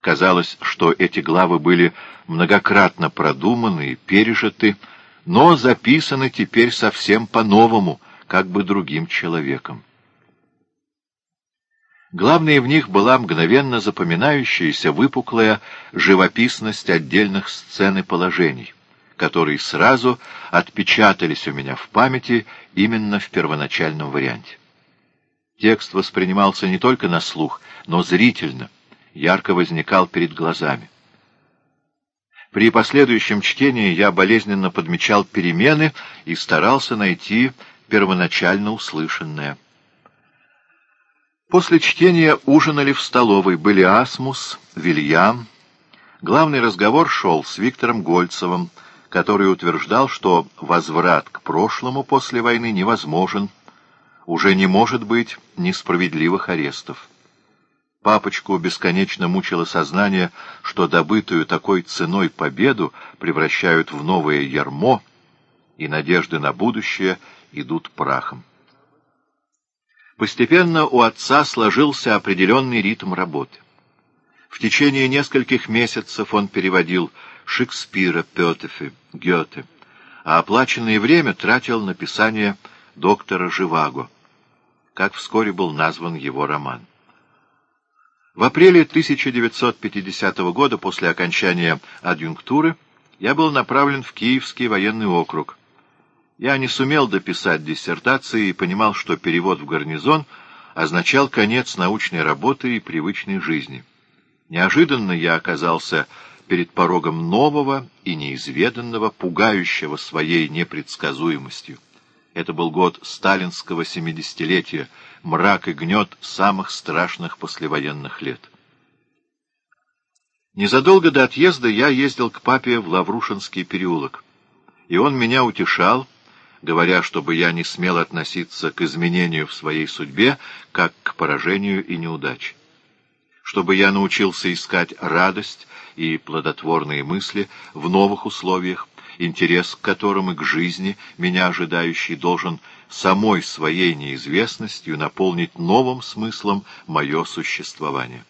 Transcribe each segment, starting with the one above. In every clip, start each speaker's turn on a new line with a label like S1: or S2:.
S1: Казалось, что эти главы были многократно продуманы и пережиты, но записаны теперь совсем по-новому, как бы другим человеком. Главной в них была мгновенно запоминающаяся выпуклая живописность отдельных сцен и положений, которые сразу отпечатались у меня в памяти именно в первоначальном варианте. Текст воспринимался не только на слух, но зрительно, ярко возникал перед глазами. При последующем чтении я болезненно подмечал перемены и старался найти первоначально услышанное. После чтения ужинали в столовой. Были Асмус, Вильям. Главный разговор шел с Виктором Гольцевым, который утверждал, что возврат к прошлому после войны невозможен, уже не может быть несправедливых арестов. Папочку бесконечно мучило сознание, что добытую такой ценой победу превращают в новое ярмо, и надежды на будущее идут прахом. Постепенно у отца сложился определенный ритм работы. В течение нескольких месяцев он переводил Шекспира, Петефе, Гёте, а оплаченное время тратил на писание доктора Живаго, как вскоре был назван его роман. В апреле 1950 года, после окончания адъюнктуры, я был направлен в Киевский военный округ, я не сумел дописать диссертации и понимал, что перевод в гарнизон означал конец научной работы и привычной жизни. Неожиданно я оказался перед порогом нового и неизведанного, пугающего своей непредсказуемостью. Это был год сталинского семидесятилетия, мрак и гнет самых страшных послевоенных лет. Незадолго до отъезда я ездил к папе в Лаврушинский переулок, и он меня утешал, говоря, чтобы я не смел относиться к изменению в своей судьбе, как к поражению и неудаче. Чтобы я научился искать радость и плодотворные мысли в новых условиях, интерес к которым и к жизни, меня ожидающий, должен самой своей неизвестностью наполнить новым смыслом мое существование.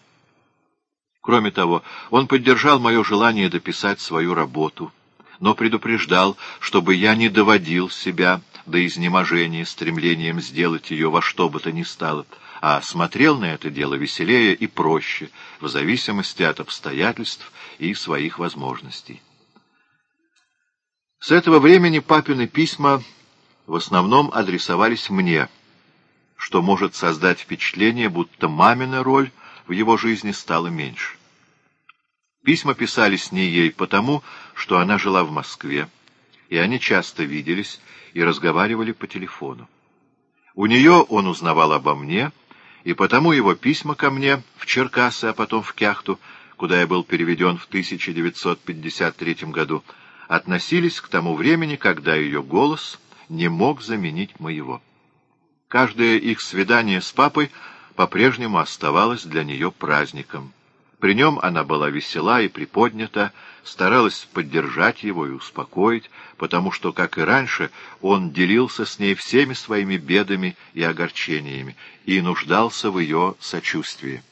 S1: Кроме того, он поддержал мое желание дописать свою работу — но предупреждал, чтобы я не доводил себя до изнеможения стремлением сделать ее во что бы то ни стало, а смотрел на это дело веселее и проще, в зависимости от обстоятельств и своих возможностей. С этого времени папины письма в основном адресовались мне, что может создать впечатление, будто мамина роль в его жизни стала меньше. Письма писались не ей потому, что она жила в Москве, и они часто виделись и разговаривали по телефону. У нее он узнавал обо мне, и потому его письма ко мне в Черкасы, а потом в Кяхту, куда я был переведен в 1953 году, относились к тому времени, когда ее голос не мог заменить моего. Каждое их свидание с папой по-прежнему оставалось для нее праздником. При нем она была весела и приподнята, старалась поддержать его и успокоить, потому что, как и раньше, он делился с ней всеми своими бедами и огорчениями и нуждался в ее сочувствии.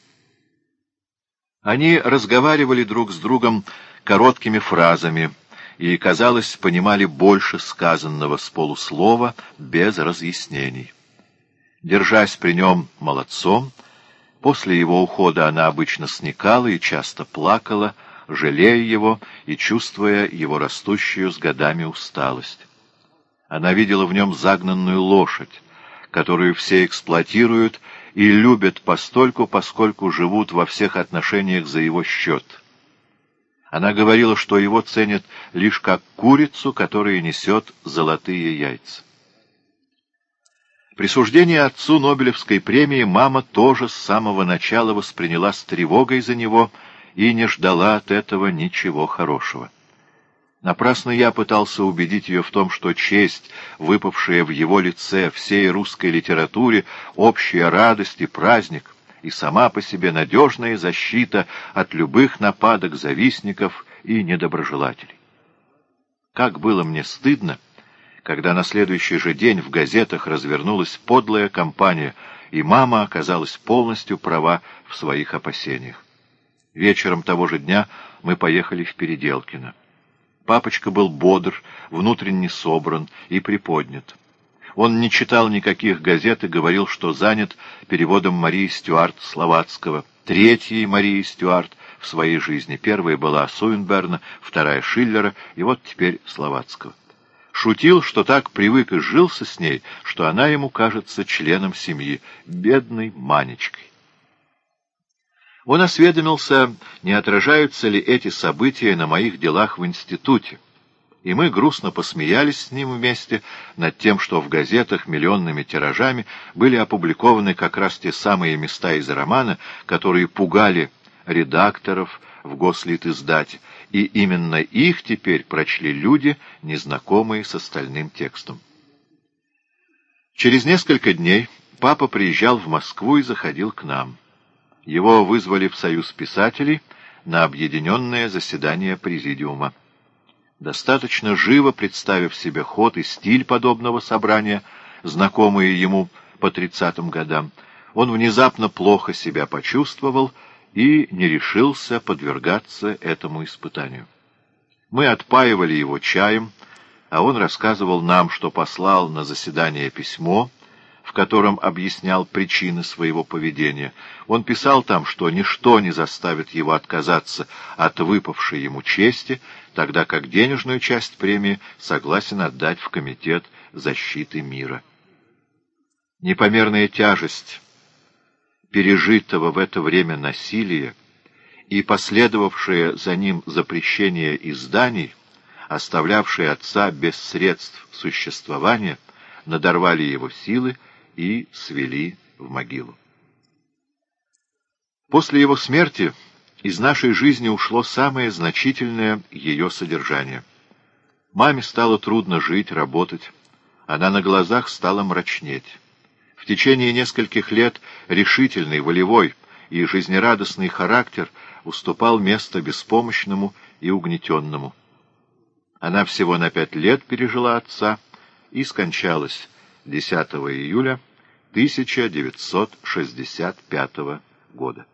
S1: Они разговаривали друг с другом короткими фразами и, казалось, понимали больше сказанного с полуслова без разъяснений. Держась при нем молодцом, После его ухода она обычно сникала и часто плакала, жалея его и чувствуя его растущую с годами усталость. Она видела в нем загнанную лошадь, которую все эксплуатируют и любят постольку, поскольку живут во всех отношениях за его счет. Она говорила, что его ценят лишь как курицу, которая несет золотые яйца. Присуждение отцу Нобелевской премии мама тоже с самого начала восприняла с тревогой за него и не ждала от этого ничего хорошего. Напрасно я пытался убедить ее в том, что честь, выпавшая в его лице всей русской литературе, общая радость и праздник, и сама по себе надежная защита от любых нападок завистников и недоброжелателей. Как было мне стыдно, когда на следующий же день в газетах развернулась подлая кампания, и мама оказалась полностью права в своих опасениях. Вечером того же дня мы поехали в Переделкино. Папочка был бодр, внутренне собран и приподнят. Он не читал никаких газет и говорил, что занят переводом Марии Стюарт Словацкого, третьей Марии Стюарт в своей жизни. Первая была Суинберна, вторая Шиллера, и вот теперь Словацкого. Шутил, что так привык и сжился с ней, что она ему кажется членом семьи, бедной Манечкой. Он осведомился, не отражаются ли эти события на моих делах в институте, и мы грустно посмеялись с ним вместе над тем, что в газетах миллионными тиражами были опубликованы как раз те самые места из романа, которые пугали редакторов в гослит издать, и именно их теперь прочли люди, незнакомые с остальным текстом. Через несколько дней папа приезжал в Москву и заходил к нам. Его вызвали в Союз писателей на объединенное заседание Президиума. Достаточно живо представив себе ход и стиль подобного собрания, знакомые ему по тридцатым годам, он внезапно плохо себя почувствовал и не решился подвергаться этому испытанию. Мы отпаивали его чаем, а он рассказывал нам, что послал на заседание письмо, в котором объяснял причины своего поведения. Он писал там, что ничто не заставит его отказаться от выпавшей ему чести, тогда как денежную часть премии согласен отдать в Комитет защиты мира. Непомерная тяжесть пережитого в это время насилия и последовавшее за ним запрещение изданий, оставлявшие отца без средств существования, надорвали его силы и свели в могилу. После его смерти из нашей жизни ушло самое значительное ее содержание. Маме стало трудно жить, работать. Она на глазах стала мрачнеть. В течение нескольких лет решительный, волевой и жизнерадостный характер уступал место беспомощному и угнетенному. Она всего на пять лет пережила отца и скончалась 10 июля 1965 года.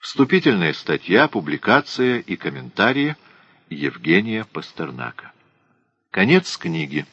S1: Вступительная статья, публикация и комментарии Евгения Пастернака. Конец книги.